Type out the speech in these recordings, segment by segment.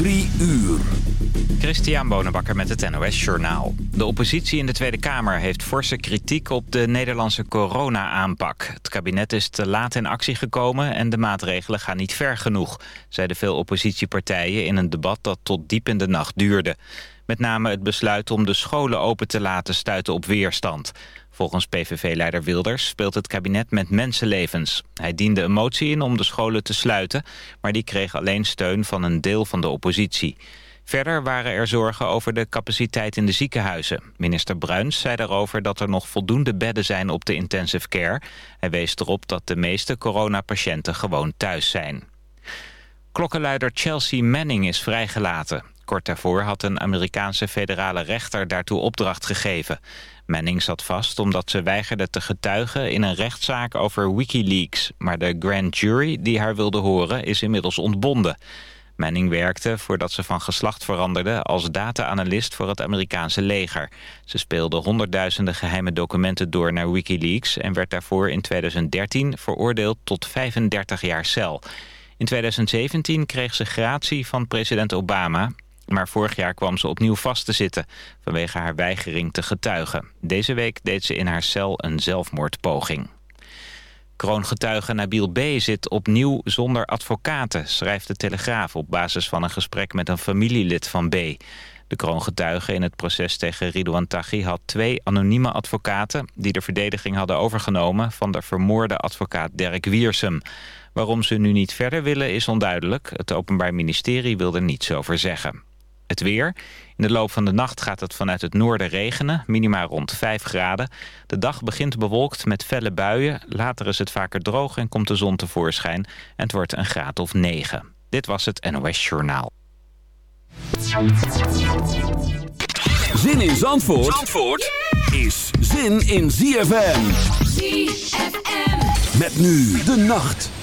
Drie uur. Christian Bonenbakker met het NOS Journaal. De oppositie in de Tweede Kamer heeft forse kritiek op de Nederlandse corona-aanpak. Het kabinet is te laat in actie gekomen en de maatregelen gaan niet ver genoeg... zeiden veel oppositiepartijen in een debat dat tot diep in de nacht duurde. Met name het besluit om de scholen open te laten stuiten op weerstand. Volgens PVV-leider Wilders speelt het kabinet met mensenlevens. Hij diende een motie in om de scholen te sluiten... maar die kreeg alleen steun van een deel van de oppositie. Verder waren er zorgen over de capaciteit in de ziekenhuizen. Minister Bruins zei daarover dat er nog voldoende bedden zijn op de intensive care. Hij wees erop dat de meeste coronapatiënten gewoon thuis zijn. Klokkenluider Chelsea Manning is vrijgelaten. Kort daarvoor had een Amerikaanse federale rechter daartoe opdracht gegeven. Manning zat vast omdat ze weigerde te getuigen in een rechtszaak over Wikileaks. Maar de grand jury die haar wilde horen is inmiddels ontbonden. Manning werkte, voordat ze van geslacht veranderde... als data-analyst voor het Amerikaanse leger. Ze speelde honderdduizenden geheime documenten door naar Wikileaks... en werd daarvoor in 2013 veroordeeld tot 35 jaar cel. In 2017 kreeg ze gratie van president Obama... Maar vorig jaar kwam ze opnieuw vast te zitten vanwege haar weigering te getuigen. Deze week deed ze in haar cel een zelfmoordpoging. Kroongetuige Nabil B. zit opnieuw zonder advocaten, schrijft de Telegraaf op basis van een gesprek met een familielid van B. De kroongetuige in het proces tegen Ridouan Taghi had twee anonieme advocaten... die de verdediging hadden overgenomen van de vermoorde advocaat Dirk Wiersum. Waarom ze nu niet verder willen is onduidelijk. Het Openbaar Ministerie wil er niets over zeggen. Het weer. In de loop van de nacht gaat het vanuit het noorden regenen, minimaal rond 5 graden. De dag begint bewolkt met felle buien. Later is het vaker droog en komt de zon tevoorschijn. En het wordt een graad of 9. Dit was het NOS Journaal. Zin in Zandvoort, Zandvoort is zin in ZFM. ZFM. Met nu de nacht.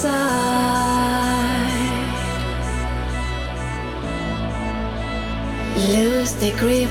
Side. Lose the grip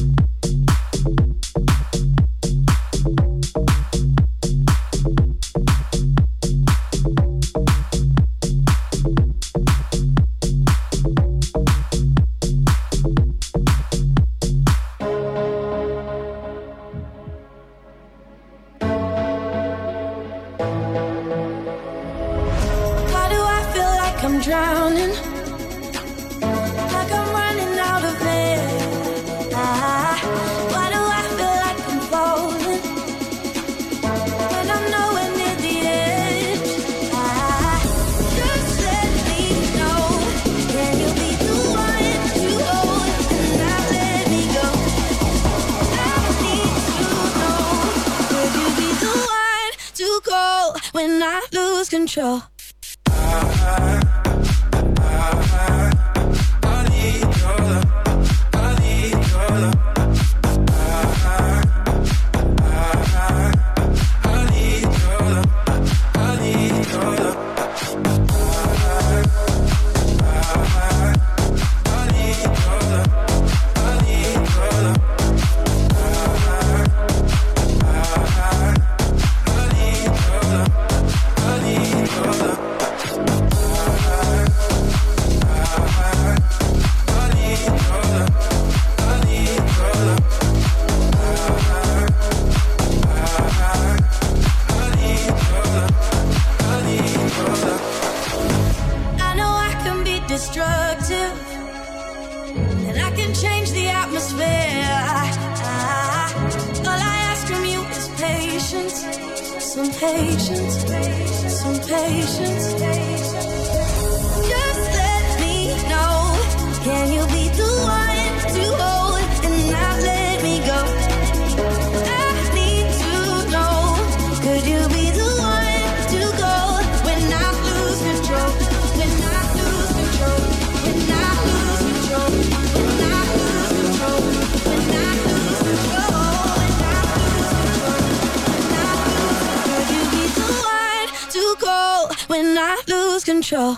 I lose control?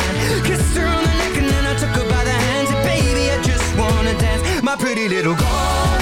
an Kissed her on the neck and then I took her by the hands. And baby, I just wanna dance, my pretty little girl.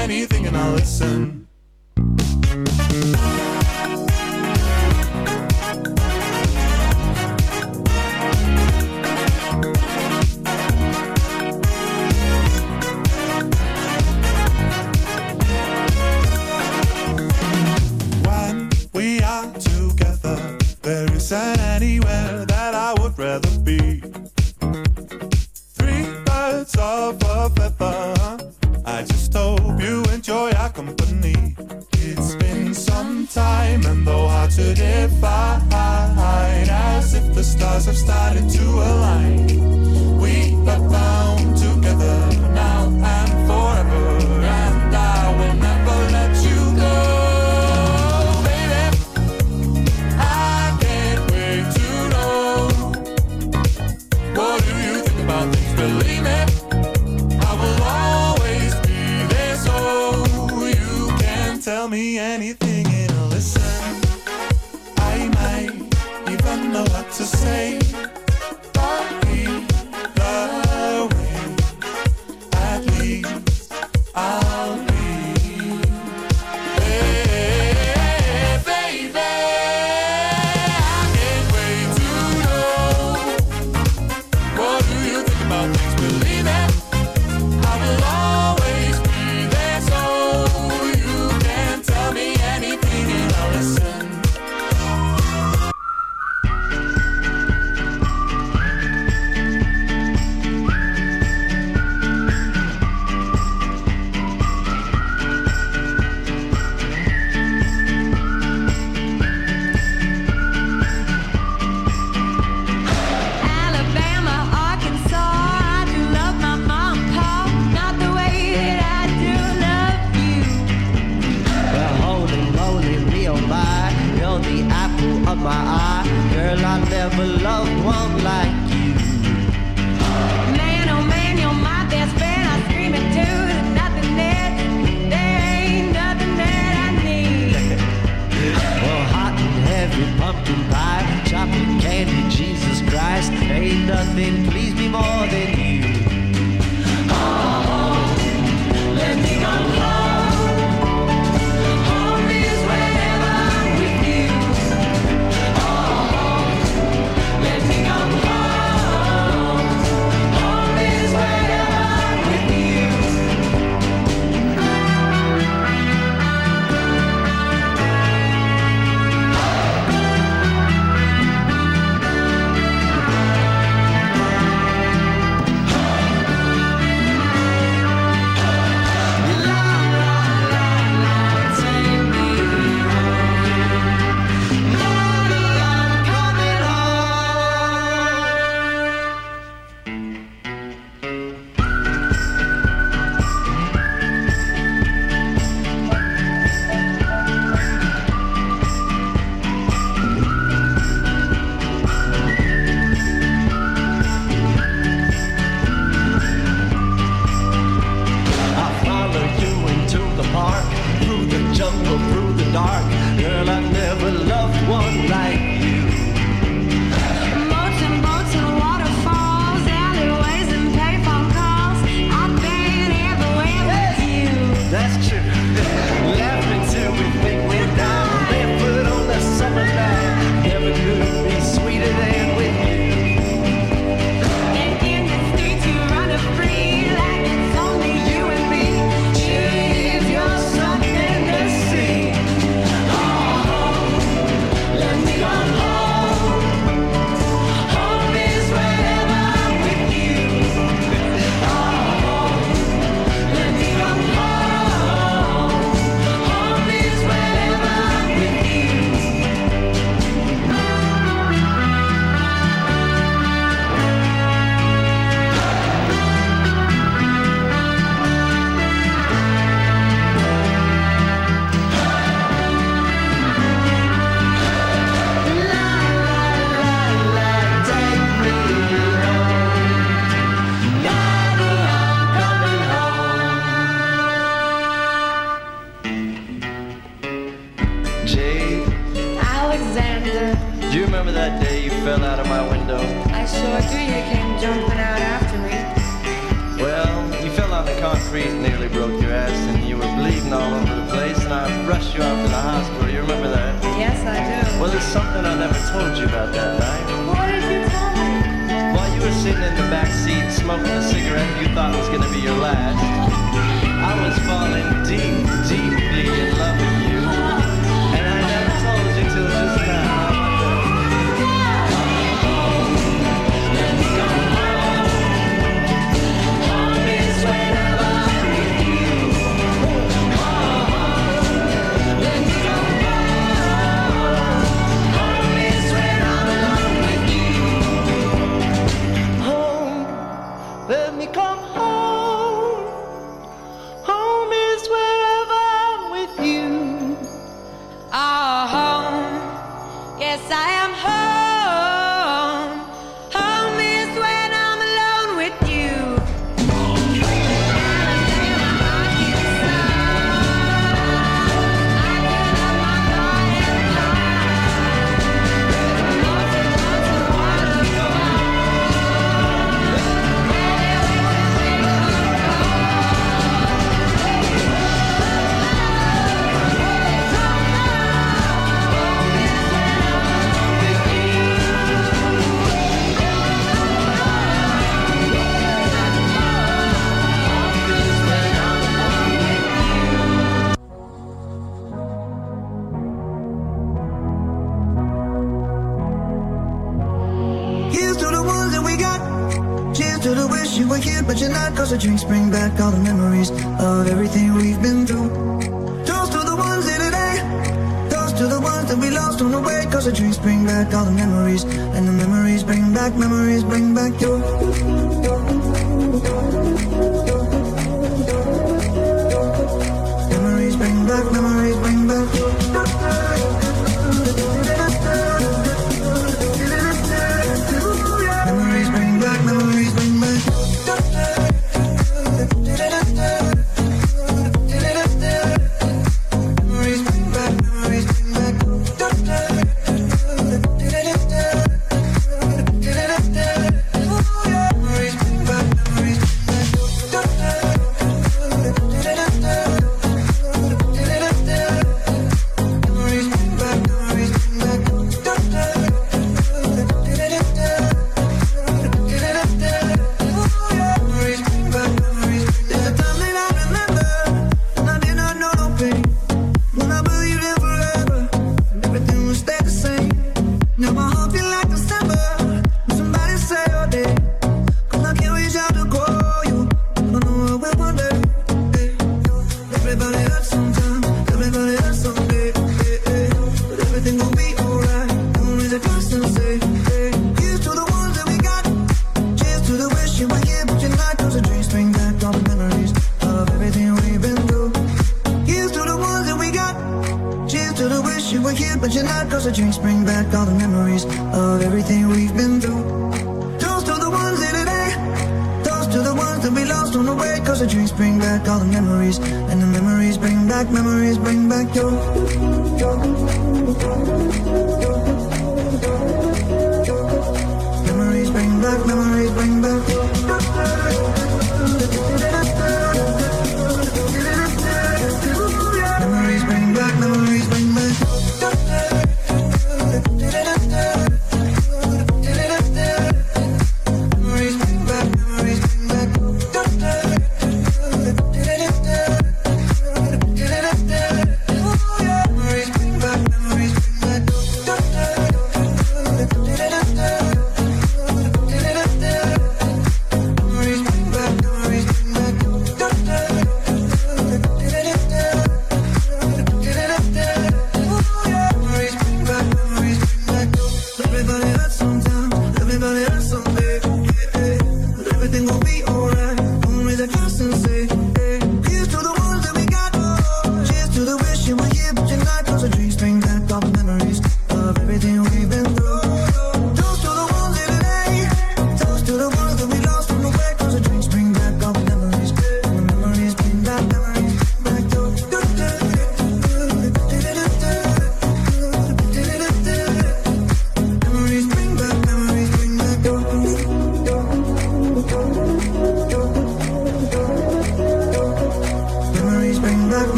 Anything and I'll listen. question.